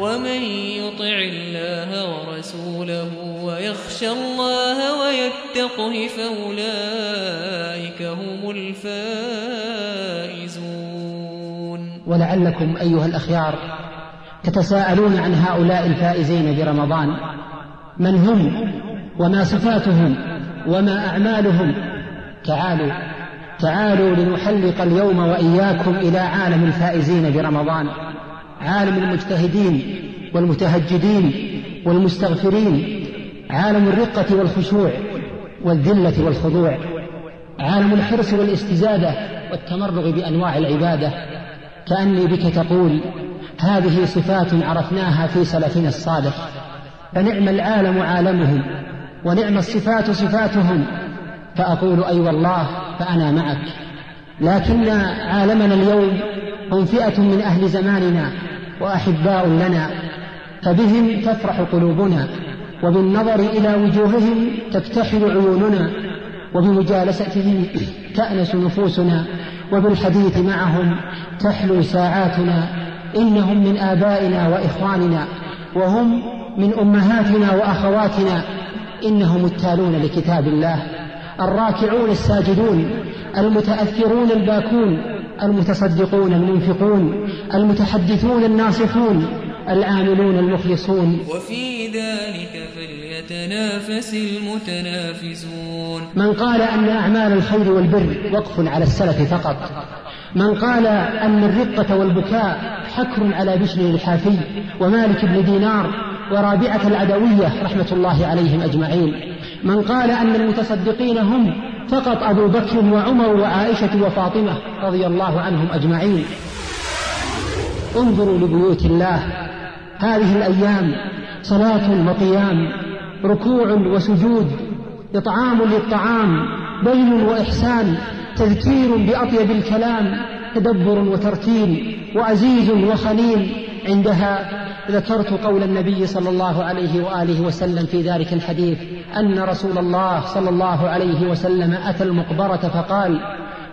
ومن يطع الله ورسوله ويخشى الله ويتقه فأولئك هم الفائزون. ولعلكم أيها الأخيار تتساءلون عن هؤلاء الفائزين برمضان. من هم وما صفاتهم وما أعمالهم؟ تعالوا تعالوا لنحلق اليوم وإياكم إلى عالم الفائزين برمضان. عالم المجتهدين والمتهجدين والمستغفرين عالم الرقة والخشوع والذلة والخضوع عالم الحرص والاستزادة والتمرغ بأنواع العبادة. كأني بك تقول هذه صفات عرفناها في سلفنا الصالح فنعم العالم عالمهم ونعم الصفات صفاتهم. فأقول أي أيوة والله فأنا معك. لكن عالمنا اليوم هم فئة من أهل زماننا. وأحباء لنا فبهم تفرح قلوبنا وبالنظر إلى وجوههم تكتحل عيوننا وبمجالستهم تأنس نفوسنا وبالحديث معهم تحلو ساعاتنا إنهم من آبائنا وإخواننا وهم من أمهاتنا وأخواتنا إنهم التالون لكتاب الله الراكعون الساجدون المتأثرون الباكون المتصدقون المنفقون المتحدثون الناصحون العاملون المخلصون. وفي ذلك فليتنافس المتنافسون. من قال أن أعمال الخير والبر وقف على السلف فقط. من قال أن الرقة والبكاء حكر على بشر الحافي ومالك بن دينار ورابعة العدوية رحمة الله عليهم أجمعين. من قال أن المتصدقين هم فقط أبو بكر وعمر وعائشة وفاطمة رضي الله عنهم أجمعين. انظروا لبيوت الله. هذه الأيام صلاة وقيام ركوع وسجود إطعام للطعام بين وإحسان تذكير بأطيب الكلام تدبر وترتيل وعزيز وخليل عندها ذكرت قول النبي صلى الله عليه وآله وسلم في ذلك الحديث أن رسول الله صلى الله عليه وسلم أتى المقبرة فقال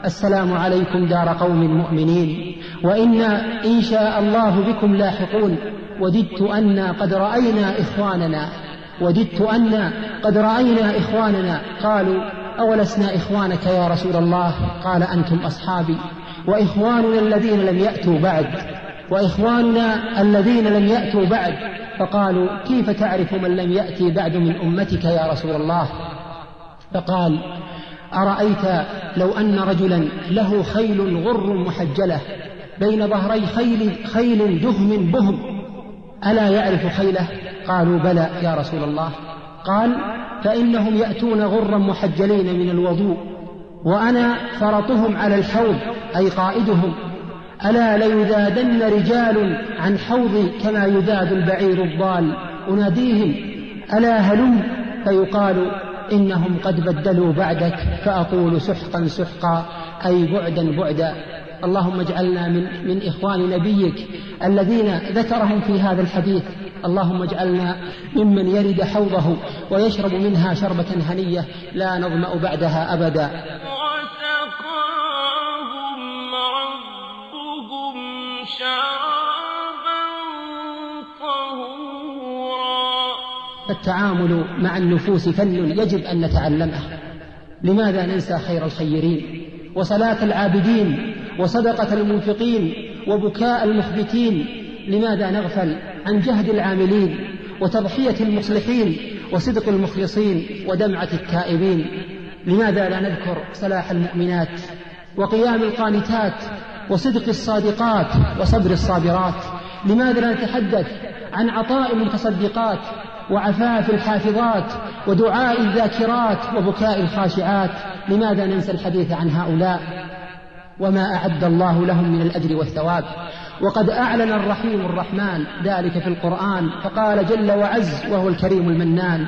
السلام عليكم دار قوم مؤمنين وأنا إن شاء الله بكم لاحقون وددت أنا قد رأينا إخواننا وددت أنا قد رأينا إخواننا قالوا أولسنا إخوانك يا رسول الله؟ قال أنتم أصحابي وإخواننا الذين لم يأتوا بعد. وإخواننا الذين لم يأتوا بعد فقالوا كيف تعرف من لم يأتي بعد من أمتك يا رسول الله؟ فقال أرأيت لو أن رجلا له خيل غر محجلة بين ظهري خيل خيل دهم بهم. ألا يعرف خيله؟ قالوا بلى يا رسول الله. قال فإنهم يأتون غرا محجلين من الوضوء وأنا فرطهم على الحوض أي قائدهم. ألا ليذادن رجال عن حوضي كما يذاد البعير الضال أناديهم ألا هلم؟ فيقال إنهم قد بدلوا بعدك فأقول سحقا سحقا أي بعدا بعدا. اللهم اجعلنا من من إخوان نبيك الذين ذكرهم في هذا الحديث. اللهم اجعلنا ممن يرد حوضه ويشرب منها شربة هنية لا نظمأ بعدها أبدا. التعامل مع النفوس فن يجب أن نتعلمه. لماذا ننسى خير الخيرين؟ وصلاة العابدين وصدقة المنفقين وبكاء المخبتين. لماذا نغفل عن جهد العاملين وتضحية المصلحين وصدق المخلصين ودمعة التائبين؟ لماذا لا نذكر صلاح المؤمنات وقيام القانتات وصدق الصادقات وصبر الصابرات. لماذا لا نتحدث عن عطاء المتصدقات وعفاف الحافظات ودعاء الذاكرات وبكاء الخاشعات؟ لماذا ننسى الحديث عن هؤلاء؟ وما أعد الله لهم من الأجر والثواب. وقد أعلن الرحيم الرحمن ذلك في القرآن فقال جل وعز وهو الكريم المنان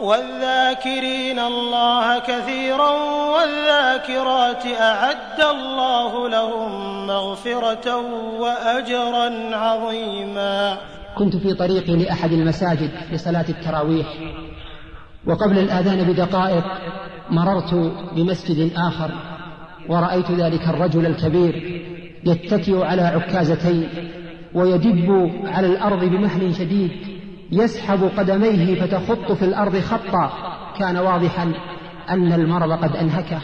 والذاكرين الله كثيرا والذاكرات أعد الله لهم مغفرة وأجرا عظيما. كنت في طريقي لأحد المساجد لصلاة التراويح وقبل الآذان بدقائق مررت بمسجد آخر ورأيت ذلك الرجل الكبير يتكئ على عكازتين ويدب على الأرض بمهل شديد. يسحب قدميه فتخط في الأرض خطا. كان واضحا أن المرض قد أنهكه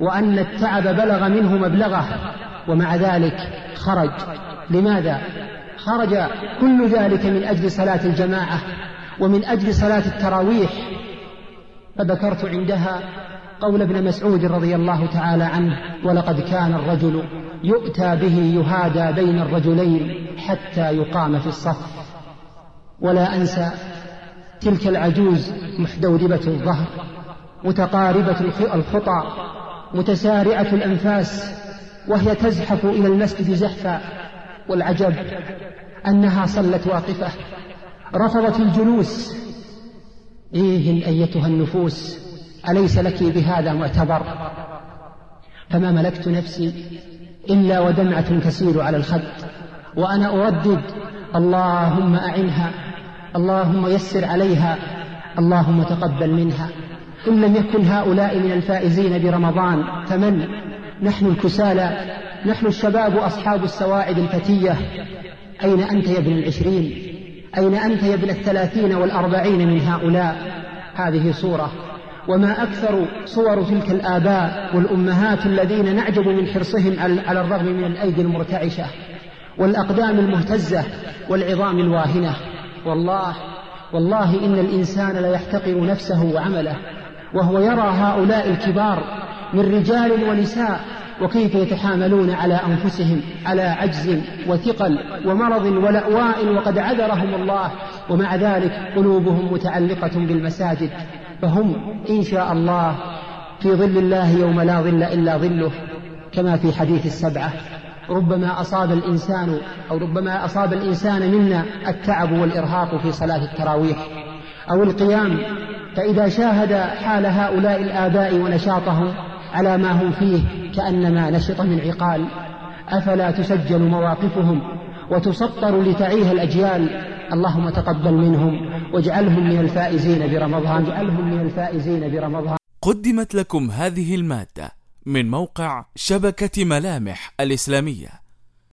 وأن التعب بلغ منه مبلغه. ومع ذلك خرج. لماذا؟ خرج كل ذلك من أجل صلاة الجماعة ومن أجل صلاة التراويح. فذكرت عندها قول ابن مسعود رضي الله تعالى عنه ولقد كان الرجل يؤتى به يهادى بين الرجلين حتى يقام في الصف ولا أنسى تلك العجوز محدودبة الظهر متقاربة الخطى متسارعة الأنفاس وهي تزحف إلى المسجد زحفا والعجب أنها صلت واقفة رفضت الجلوس. إيه أيتها النفوس أليس لك بهذا معتبر؟ فما ملكت نفسي إلا ودمعة تسير على الخد وأنا أردد اللهم أعنها اللهم يسر عليها اللهم تقبل منها. إن لم يكن هؤلاء من الفائزين برمضان فمن؟ نحن الكسالى نحن الشباب أصحاب السواعد الفتية. أين أنت يا ابن العشرين؟ أين أنت يا ابن الثلاثين والأربعين من هؤلاء؟ هذه صورة. وما أكثر صور تلك الآباء والأمهات الذين نعجب من حرصهم على الرغم من الأيدي المرتعشة والأقدام المهتزة والعظام الواهنة. والله والله إن الإنسان ليحتقر نفسه وعمله وهو يرى هؤلاء الكبار من رجال ونساء وكيف يتحاملون على أنفسهم على عجز وثقل ومرض ولأواء وقد عذرهم الله ومع ذلك قلوبهم متعلقة بالمساجد فهم إن شاء الله في ظل الله يوم لا ظل إلا ظله كما في حديث السبعة. ربما أصاب الإنسان أو ربما أصاب الإنسان منا التعب والإرهاق في صلاة التراويح أو القيام فإذا شاهد حال هؤلاء الآباء ونشاطهم على ما هم فيه كأنما نشط من عقال أفلا تسجل مواقفهم وتسطر لتعيها الأجيال؟ اللهم تقبل منهم واجعلهم من الفائزين برمضان اجعلهم من الفائزين برمضان. قدمت لكم هذه المادة من موقع شبكة ملامح الإسلامية.